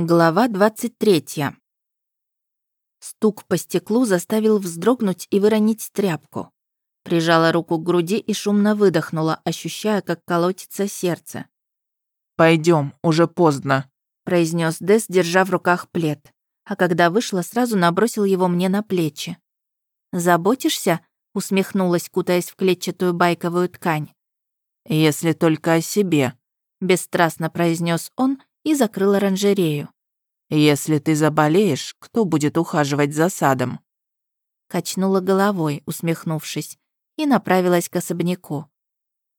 Глава 23. Стук по стеклу заставил вздрогнуть и выронить тряпку. Прижала руку к груди и шумно выдохнула, ощущая, как колотится сердце. Пойдем, уже поздно», — произнес Дес, держа в руках плед. А когда вышла, сразу набросил его мне на плечи. «Заботишься?» — усмехнулась, кутаясь в клетчатую байковую ткань. «Если только о себе», — бесстрастно произнес он и закрыл оранжерею. «Если ты заболеешь, кто будет ухаживать за садом?» Качнула головой, усмехнувшись, и направилась к особняку.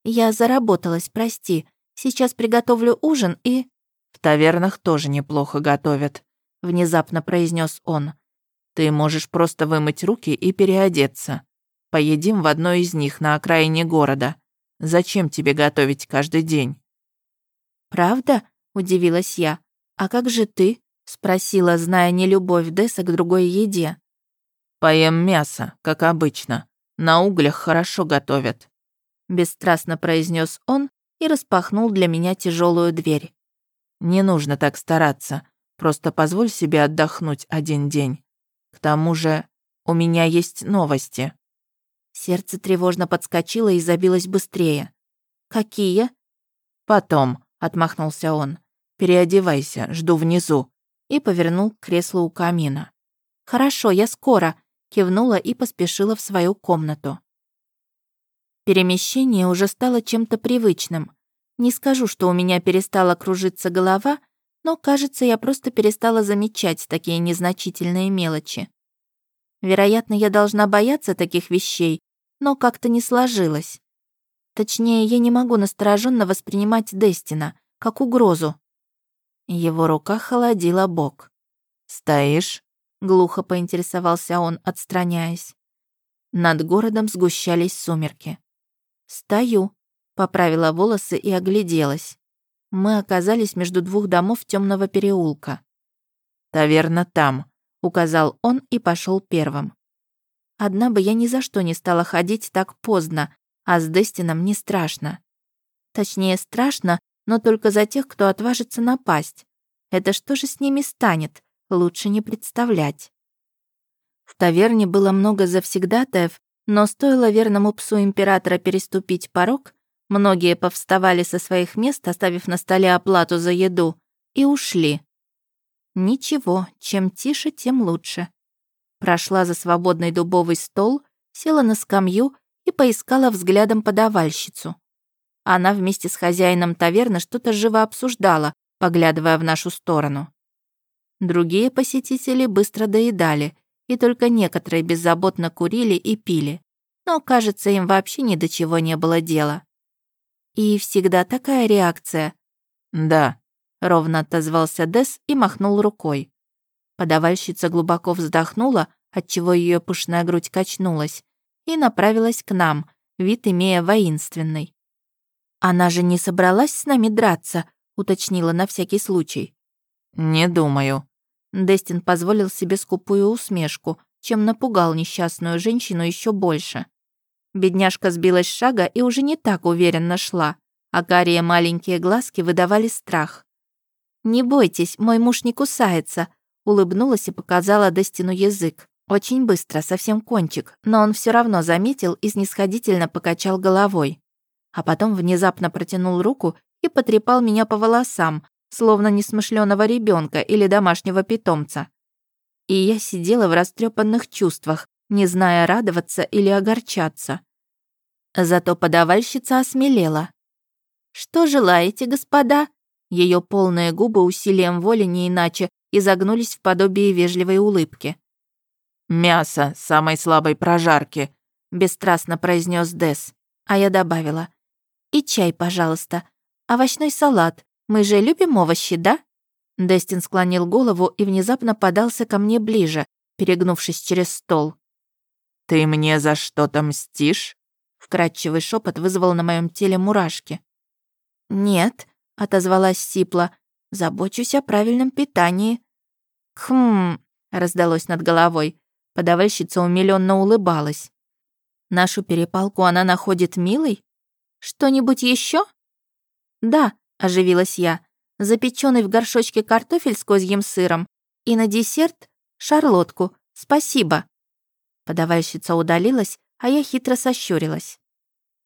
«Я заработалась, прости. Сейчас приготовлю ужин и...» «В тавернах тоже неплохо готовят», — внезапно произнес он. «Ты можешь просто вымыть руки и переодеться. Поедим в одной из них на окраине города. Зачем тебе готовить каждый день?» «Правда?» Удивилась я. «А как же ты?» — спросила, зная нелюбовь Десса к другой еде. «Поем мясо, как обычно. На углях хорошо готовят», — бесстрастно произнес он и распахнул для меня тяжелую дверь. «Не нужно так стараться. Просто позволь себе отдохнуть один день. К тому же у меня есть новости». Сердце тревожно подскочило и забилось быстрее. «Какие?» «Потом», — отмахнулся он. Переодевайся, жду внизу». И повернул к креслу у камина. «Хорошо, я скоро», — кивнула и поспешила в свою комнату. Перемещение уже стало чем-то привычным. Не скажу, что у меня перестала кружиться голова, но, кажется, я просто перестала замечать такие незначительные мелочи. Вероятно, я должна бояться таких вещей, но как-то не сложилось. Точнее, я не могу настороженно воспринимать Дестина, как угрозу. Его рука холодила бок. «Стоишь?» — глухо поинтересовался он, отстраняясь. Над городом сгущались сумерки. «Стою», — поправила волосы и огляделась. Мы оказались между двух домов темного переулка. «Таверна там», — указал он и пошел первым. Одна бы я ни за что не стала ходить так поздно, а с Дестином не страшно. Точнее, страшно, но только за тех, кто отважится напасть. Это что же с ними станет? Лучше не представлять. В таверне было много завсегдатаев, но стоило верному псу императора переступить порог, многие повставали со своих мест, оставив на столе оплату за еду, и ушли. Ничего, чем тише, тем лучше. Прошла за свободный дубовый стол, села на скамью и поискала взглядом подавальщицу. Она вместе с хозяином таверны что-то живо обсуждала, поглядывая в нашу сторону. Другие посетители быстро доедали, и только некоторые беззаботно курили и пили. Но, кажется, им вообще ни до чего не было дела. И всегда такая реакция. «Да», — ровно отозвался Дес и махнул рукой. Подавальщица глубоко вздохнула, отчего ее пышная грудь качнулась, и направилась к нам, вид имея воинственный. «Она же не собралась с нами драться», — уточнила на всякий случай. «Не думаю». Дестин позволил себе скупую усмешку, чем напугал несчастную женщину еще больше. Бедняжка сбилась с шага и уже не так уверенно шла, а карие маленькие глазки выдавали страх. «Не бойтесь, мой муж не кусается», — улыбнулась и показала Дестину язык. Очень быстро, совсем кончик, но он все равно заметил и снисходительно покачал головой а потом внезапно протянул руку и потрепал меня по волосам, словно несмышленого ребенка или домашнего питомца. И я сидела в растрепанных чувствах, не зная, радоваться или огорчаться. Зато подавальщица осмелела. «Что желаете, господа?» Ее полные губы усилием воли не иначе изогнулись в подобие вежливой улыбки. «Мясо самой слабой прожарки», — бесстрастно произнес Дес. А я добавила. «И чай, пожалуйста. Овощной салат. Мы же любим овощи, да?» Дестин склонил голову и внезапно подался ко мне ближе, перегнувшись через стол. «Ты мне за что-то мстишь?» Вкрадчивый шепот вызвал на моем теле мурашки. «Нет», — отозвалась Сипла, — «забочусь о правильном питании». «Хм», — раздалось над головой. Подавальщица умилённо улыбалась. Нашу перепалку она находит милой? Что-нибудь еще? Да, оживилась я. запеченный в горшочке картофель с козьим сыром и на десерт шарлотку. Спасибо». Подавальщица удалилась, а я хитро сощурилась.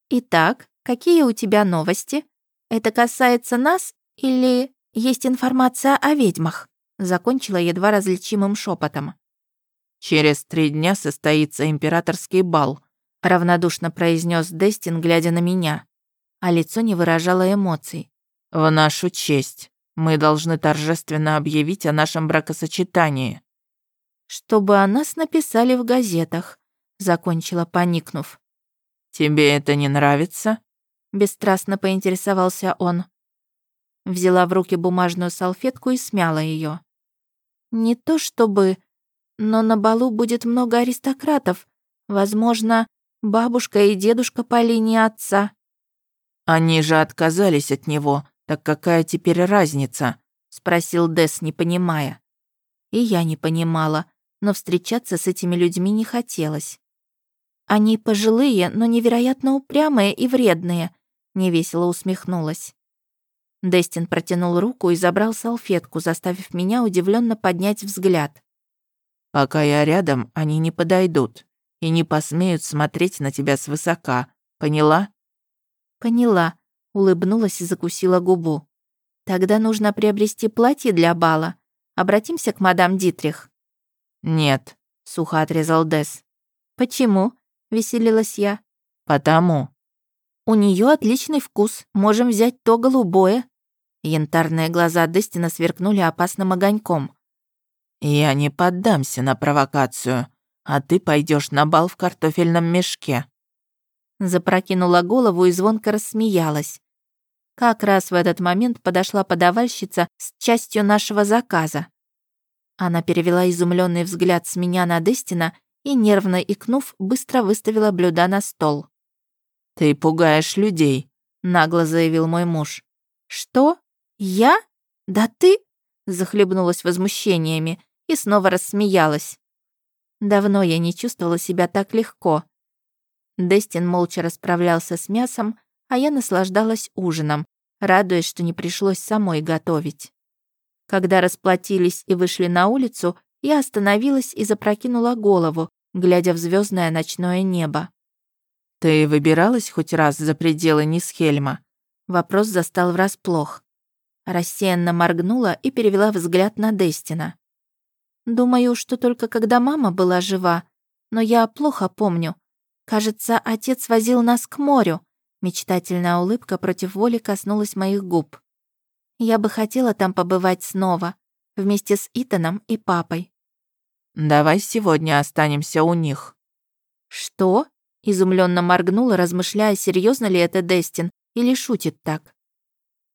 «Итак, какие у тебя новости? Это касается нас или есть информация о ведьмах?» Закончила едва различимым шепотом. «Через три дня состоится императорский бал», равнодушно произнес Дестин, глядя на меня, а лицо не выражало эмоций. «В нашу честь мы должны торжественно объявить о нашем бракосочетании». «Чтобы о нас написали в газетах», — закончила, поникнув. «Тебе это не нравится?» — бесстрастно поинтересовался он. Взяла в руки бумажную салфетку и смяла ее. «Не то чтобы, но на балу будет много аристократов. Возможно, бабушка и дедушка по линии отца». «Они же отказались от него, так какая теперь разница?» — спросил Дес, не понимая. И я не понимала, но встречаться с этими людьми не хотелось. Они пожилые, но невероятно упрямые и вредные», — невесело усмехнулась. Дестин протянул руку и забрал салфетку, заставив меня удивленно поднять взгляд. «Пока я рядом, они не подойдут и не посмеют смотреть на тебя свысока. Поняла?» «Поняла», — улыбнулась и закусила губу. «Тогда нужно приобрести платье для бала. Обратимся к мадам Дитрих». «Нет», — сухо отрезал Дес. «Почему?» веселилась я. «Потому». «У нее отличный вкус. Можем взять то голубое». Янтарные глаза Дестина сверкнули опасным огоньком. «Я не поддамся на провокацию, а ты пойдешь на бал в картофельном мешке». Запрокинула голову и звонко рассмеялась. Как раз в этот момент подошла подавальщица с частью нашего заказа. Она перевела изумленный взгляд с меня на Дестина и, нервно икнув, быстро выставила блюда на стол. «Ты пугаешь людей», — нагло заявил мой муж. «Что? Я? Да ты?» — захлебнулась возмущениями и снова рассмеялась. Давно я не чувствовала себя так легко. Дестин молча расправлялся с мясом, а я наслаждалась ужином, радуясь, что не пришлось самой готовить. Когда расплатились и вышли на улицу, я остановилась и запрокинула голову, глядя в звездное ночное небо. «Ты выбиралась хоть раз за пределы Нисхельма?» Вопрос застал врасплох. Рассеянно моргнула и перевела взгляд на Дестина. «Думаю, что только когда мама была жива, но я плохо помню. Кажется, отец возил нас к морю». Мечтательная улыбка против воли коснулась моих губ. «Я бы хотела там побывать снова, вместе с Итаном и папой. Давай сегодня останемся у них». «Что?» — изумленно моргнула, размышляя, серьезно ли это Дестин или шутит так.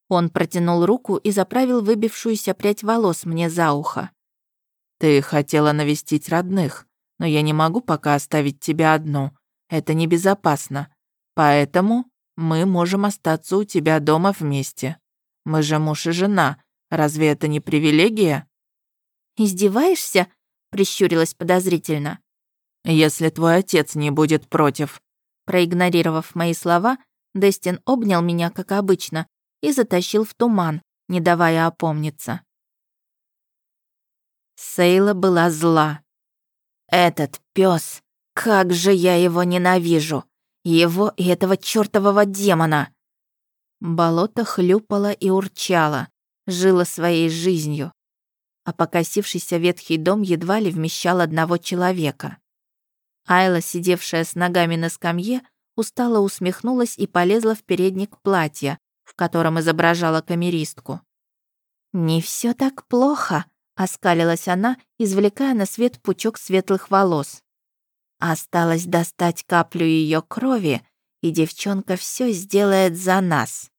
Он протянул руку и заправил выбившуюся прядь волос мне за ухо. «Ты хотела навестить родных, но я не могу пока оставить тебя одну. Это небезопасно. Поэтому мы можем остаться у тебя дома вместе. Мы же муж и жена. Разве это не привилегия?» «Издеваешься?» прищурилась подозрительно. «Если твой отец не будет против». Проигнорировав мои слова, Дестин обнял меня, как обычно, и затащил в туман, не давая опомниться. Сейла была зла. «Этот пес, как же я его ненавижу! Его и этого чёртового демона!» Болото хлюпало и урчало, жило своей жизнью а покосившийся ветхий дом едва ли вмещал одного человека. Айла, сидевшая с ногами на скамье, устало усмехнулась и полезла в передник платья, в котором изображала камеристку. «Не все так плохо», — оскалилась она, извлекая на свет пучок светлых волос. «Осталось достать каплю ее крови, и девчонка все сделает за нас.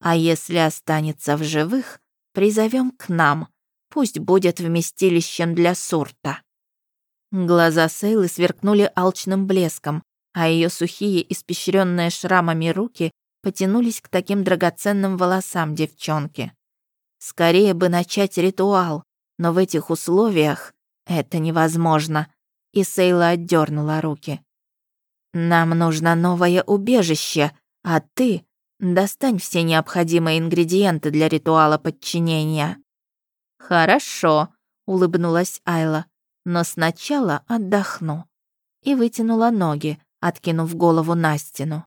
А если останется в живых, призовем к нам, Пусть будет вместилищем для сурта». Глаза Сейлы сверкнули алчным блеском, а ее сухие, испещренные шрамами руки потянулись к таким драгоценным волосам девчонки. Скорее бы начать ритуал, но в этих условиях это невозможно. И Сейла отдернула руки. «Нам нужно новое убежище, а ты Достань все необходимые ингредиенты для ритуала подчинения». «Хорошо», — улыбнулась Айла. «Но сначала отдохну». И вытянула ноги, откинув голову на стену.